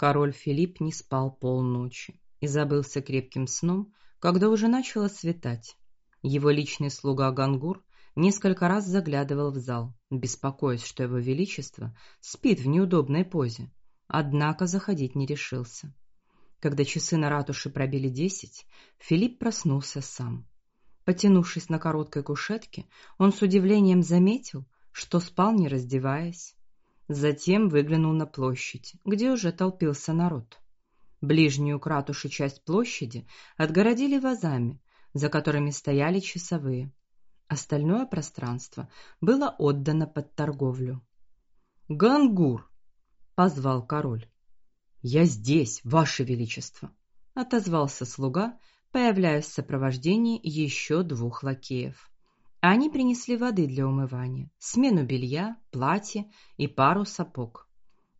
Король Филипп не спал полночи и забылся крепким сном, когда уже начало светать. Его личный слуга Гангур несколько раз заглядывал в зал, беспокоясь, что его величество спит в неудобной позе, однако заходить не решился. Когда часы на ратуше пробили десять, Филипп проснулся сам. Потянувшись на короткой кушетке, он с удивлением заметил, что спал не раздеваясь. Затем выглянул на площадь, где уже толпился народ. Ближнюю к ратуше часть площади отгородили вазами, за которыми стояли часовые. Остальное пространство было отдано под торговлю. "Гангур", позвал король. "Я здесь, ваше величество", отозвался слуга, появляясь в сопровождении еще двух лакеев. Они принесли воды для умывания, смену белья, платье и пару сапог.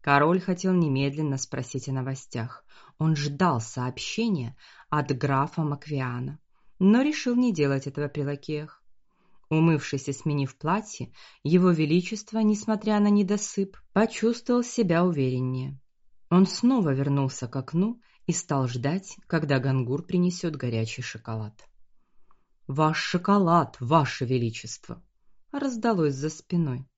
Король хотел немедленно спросить о новостях. Он ждал сообщения от графа Маквиана, но решил не делать этого при лакеях. Умывшись и сменив платье, его величество, несмотря на недосып, почувствовал себя увереннее. Он снова вернулся к окну и стал ждать, когда Гангур принесет горячий шоколад. Ваш шоколад, ваше величество, раздалось за спиной.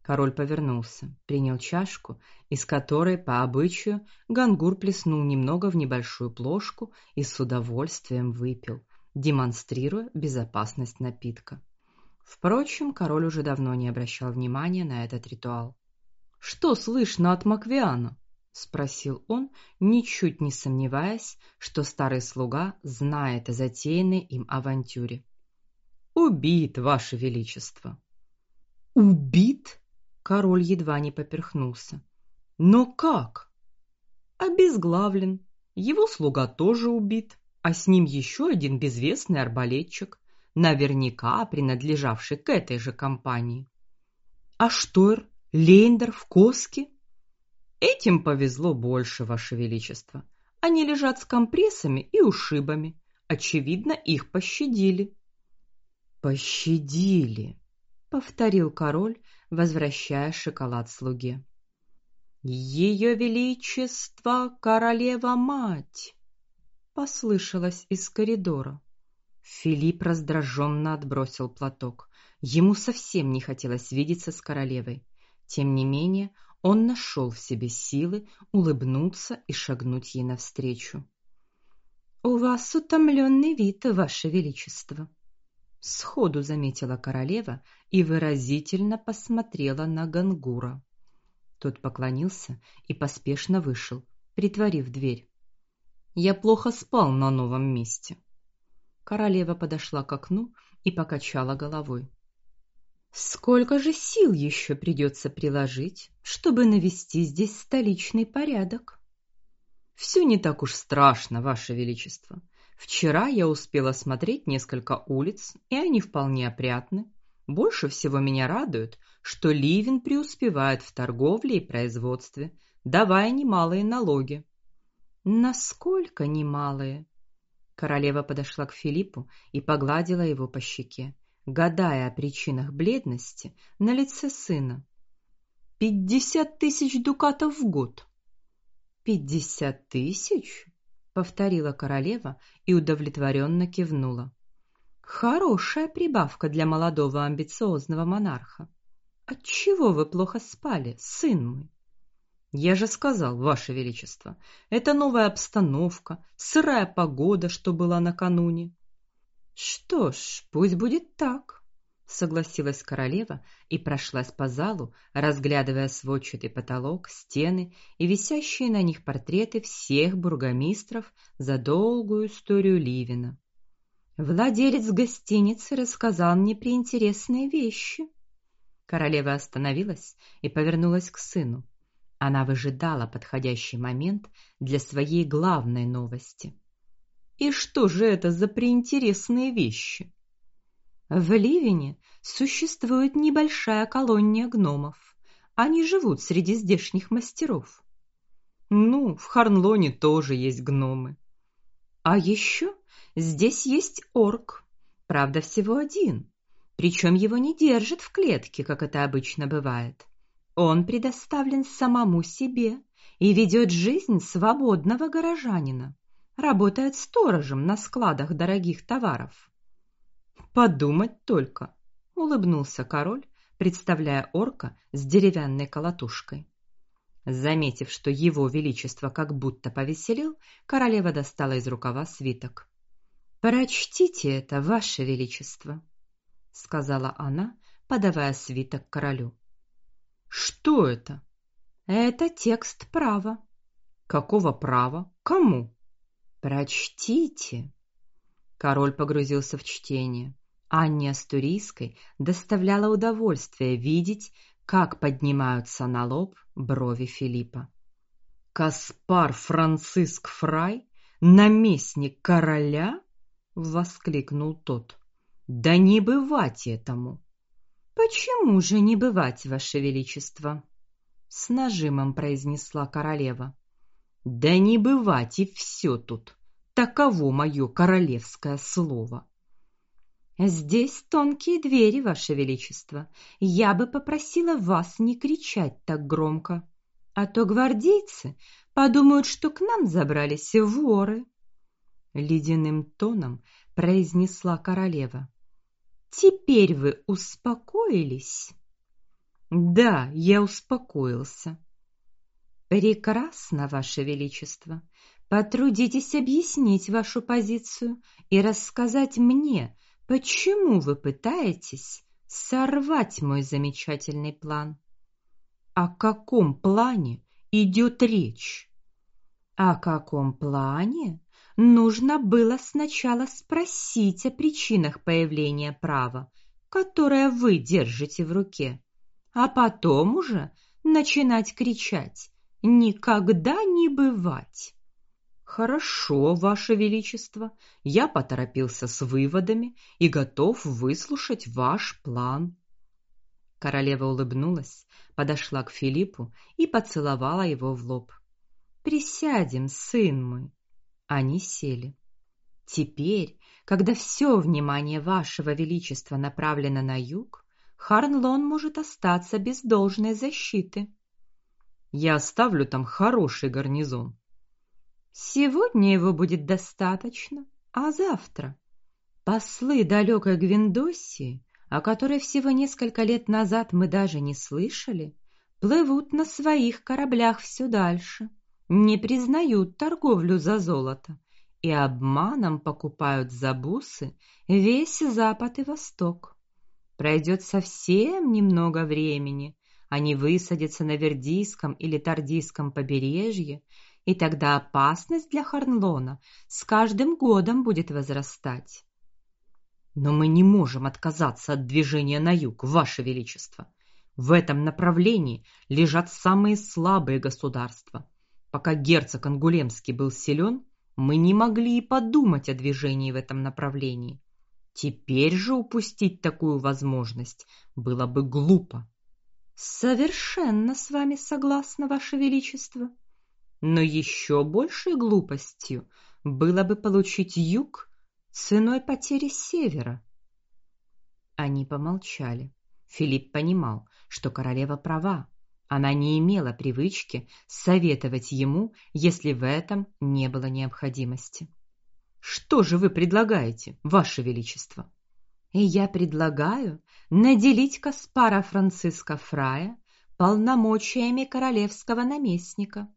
Король повернулся, принял чашку, из которой по обычаю Гангур плеснул немного в небольшую плошку и с удовольствием выпил, демонстрируя безопасность напитка. Впрочем, король уже давно не обращал внимания на этот ритуал. Что слышно от Маквиана? Спросил он, ничуть не сомневаясь, что старый слуга знает о затеянной им авантюре. Убит, ваше величество. Убит? Король едва не поперхнулся. Но как? Обезглавлен. Его слуга тоже убит, а с ним еще один безвестный арбалетчик, наверняка принадлежавший к этой же компании. А Штойр, Лейндер в Коске Этим повезло больше, ваше величество. Они лежат с компрессами и ушибами. Очевидно, их пощадили. Пощадили, повторил король, возвращая шоколад слуге. Ее величество королева мать, послышалось из коридора. Филипп раздраженно отбросил платок. Ему совсем не хотелось видеться с королевой. Тем не менее, он нашел в себе силы улыбнуться и шагнуть ей навстречу. У вас утомленный вид, ваше величество, сходу заметила королева и выразительно посмотрела на Гангура. Тот поклонился и поспешно вышел, притворив дверь. Я плохо спал на новом месте. Королева подошла к окну и покачала головой. Сколько же сил еще придется приложить, чтобы навести здесь столичный порядок? Все не так уж страшно, ваше величество. Вчера я успела осмотреть несколько улиц, и они вполне опрятны. Больше всего меня радует, что Ливен преуспевает в торговле и производстве, давая немалые налоги. Насколько немалые? Королева подошла к Филиппу и погладила его по щеке гадая о причинах бледности на лице сына. «Пятьдесят тысяч дукатов в год. Пятьдесят тысяч? повторила королева и удовлетворенно кивнула. Хорошая прибавка для молодого амбициозного монарха. Отчего вы плохо спали, сын мой? Я же сказал, ваше величество, это новая обстановка, сырая погода, что была накануне. Что ж, пусть будет так, согласилась королева и прошлась по залу, разглядывая сводчатый потолок, стены и висящие на них портреты всех бургомистров за долгую историю Ливина. Владелец гостиницы рассказал мне приинтересные вещи. Королева остановилась и повернулась к сыну. Она выжидала подходящий момент для своей главной новости. И что же это за приинтересные вещи? В Ливине существует небольшая колония гномов. Они живут среди здешних мастеров. Ну, в Харнлоне тоже есть гномы. А еще здесь есть орк. Правда, всего один. Причем его не держат в клетке, как это обычно бывает. Он предоставлен самому себе и ведет жизнь свободного горожанина, работает сторожем на складах дорогих товаров. Подумать только, улыбнулся король, представляя орка с деревянной колотушкой. Заметив, что его величество как будто повеселел, королева достала из рукава свиток. Прочтите это, ваше величество, сказала она, подавая свиток королю. Что это? Это текст права. Какого права? Кому? Прочтите. Король погрузился в чтение. Анне Астурийской доставляло удовольствие видеть, как поднимаются на лоб брови Филиппа. Каспар Франциск Фрай, наместник короля, воскликнул тот. Да не бывать этому. Почему же не бывать, ваше величество? с нажимом произнесла королева. Да не бывать и все тут. Таково мое королевское слово. Здесь тонкие двери, ваше величество. Я бы попросила вас не кричать так громко, а то гвардейцы подумают, что к нам забрались воры. Ледяным тоном произнесла королева. Теперь вы успокоились? Да, я успокоился. Прекрасно, ваше величество. Потрудитесь объяснить вашу позицию и рассказать мне, почему вы пытаетесь сорвать мой замечательный план. О каком плане идет речь? О каком плане? Нужно было сначала спросить о причинах появления права, которое вы держите в руке, а потом уже начинать кричать: "Никогда не бывать!" Хорошо, ваше величество. Я поторопился с выводами и готов выслушать ваш план. Королева улыбнулась, подошла к Филиппу и поцеловала его в лоб. Присядем, сын мой. Они сели. Теперь, когда все внимание вашего величества направлено на юг, Харнлон может остаться без должной защиты. Я оставлю там хороший гарнизон, Сегодня его будет достаточно, а завтра послы далекой Гвиндосии, о которой всего несколько лет назад мы даже не слышали, плывут на своих кораблях все дальше, не признают торговлю за золото и обманом покупают за бусы весь запад и восток. Пройдет совсем немного времени, они высадятся на Вердийском или Тардийском побережье и тогда опасность для Харнлона с каждым годом будет возрастать. Но мы не можем отказаться от движения на юг, ваше величество. В этом направлении лежат самые слабые государства. Пока герцог Ангулемский был силен, мы не могли и подумать о движении в этом направлении. Теперь же упустить такую возможность было бы глупо. Совершенно с вами согласна, ваше величество. Но еще большей глупостью было бы получить юг ценой потери севера. Они помолчали. Филипп понимал, что королева права. Она не имела привычки советовать ему, если в этом не было необходимости. Что же вы предлагаете, ваше величество? И я предлагаю наделить Каспара Франциска Фрая полномочиями королевского наместника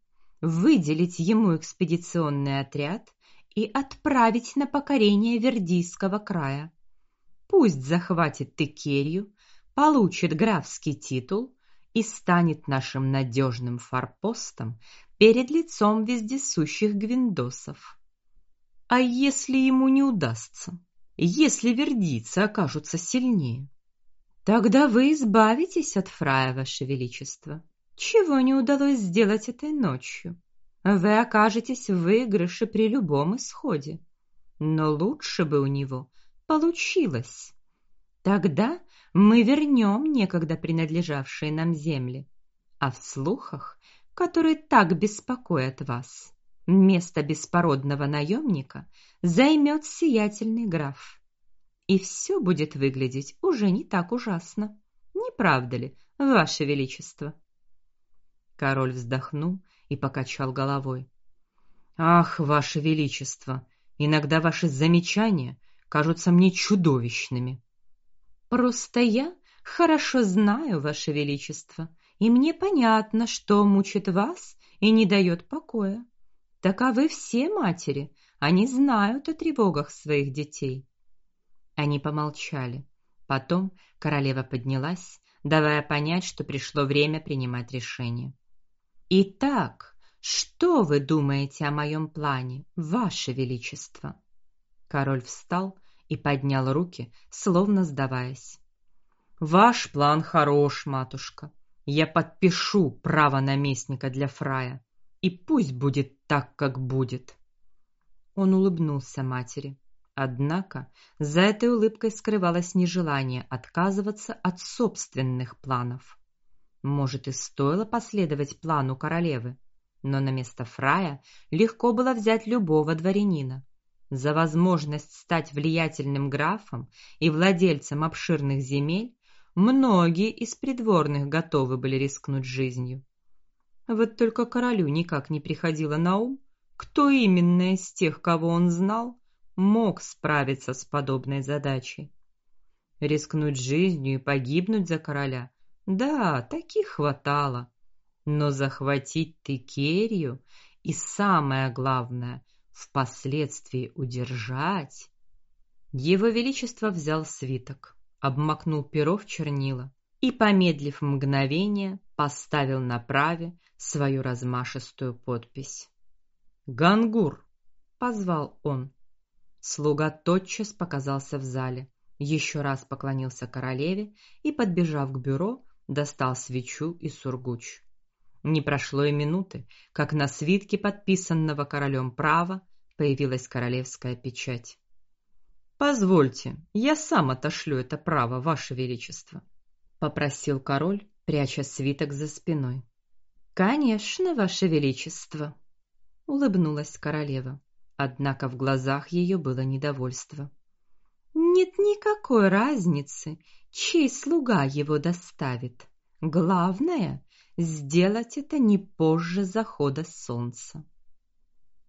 выделить ему экспедиционный отряд и отправить на покорение Вердийского края. Пусть захватит Текерию, получит графский титул и станет нашим надежным форпостом перед лицом вездесущих гвиндосов. А если ему не удастся? Если вердийцы окажутся сильнее? Тогда вы избавитесь от фрая, ваше величество чего не удалось сделать этой ночью. Вы окажетесь в выигрыше при любом исходе. Но лучше бы у него получилось. Тогда мы вернем некогда принадлежавшие нам земли, а в слухах, которые так беспокоят вас, место беспородного наемника займет сиятельный граф. И все будет выглядеть уже не так ужасно. Не правда ли, ваше величество? Король вздохнул и покачал головой. Ах, ваше величество, иногда ваши замечания кажутся мне чудовищными. Просто я хорошо знаю ваше величество, и мне понятно, что мучит вас и не дает покоя. Таковы все матери, они знают о тревогах своих детей. Они помолчали. Потом королева поднялась, давая понять, что пришло время принимать решение. Итак, что вы думаете о моем плане, ваше величество? Король встал и поднял руки, словно сдаваясь. Ваш план хорош, матушка. Я подпишу право наместника для Фрая, и пусть будет так, как будет. Он улыбнулся матери. Однако за этой улыбкой скрывалось нежелание отказываться от собственных планов. Может, и стоило последовать плану королевы, но на место Фрая легко было взять любого дворянина. За возможность стать влиятельным графом и владельцем обширных земель многие из придворных готовы были рискнуть жизнью. Вот только королю никак не приходило на ум, кто именно из тех, кого он знал, мог справиться с подобной задачей. Рискнуть жизнью и погибнуть за короля. Да, таких хватало. Но захватить Текерию и самое главное, впоследствии удержать. Его величество взял свиток, обмакнул перо в чернила и, помедлив мгновение, поставил на праве свою размашистую подпись. Гангур, позвал он. Слуга тотчас показался в зале, еще раз поклонился королеве и, подбежав к бюро, достал свечу и сургуч. Не прошло и минуты, как на свитке подписанного королем права появилась королевская печать. Позвольте, я сам отошлю это право, ваше величество, попросил король, пряча свиток за спиной. Конечно, ваше величество, улыбнулась королева, однако в глазах ее было недовольство. Нет никакой разницы, чей слуга его доставит. Главное сделать это не позже захода солнца.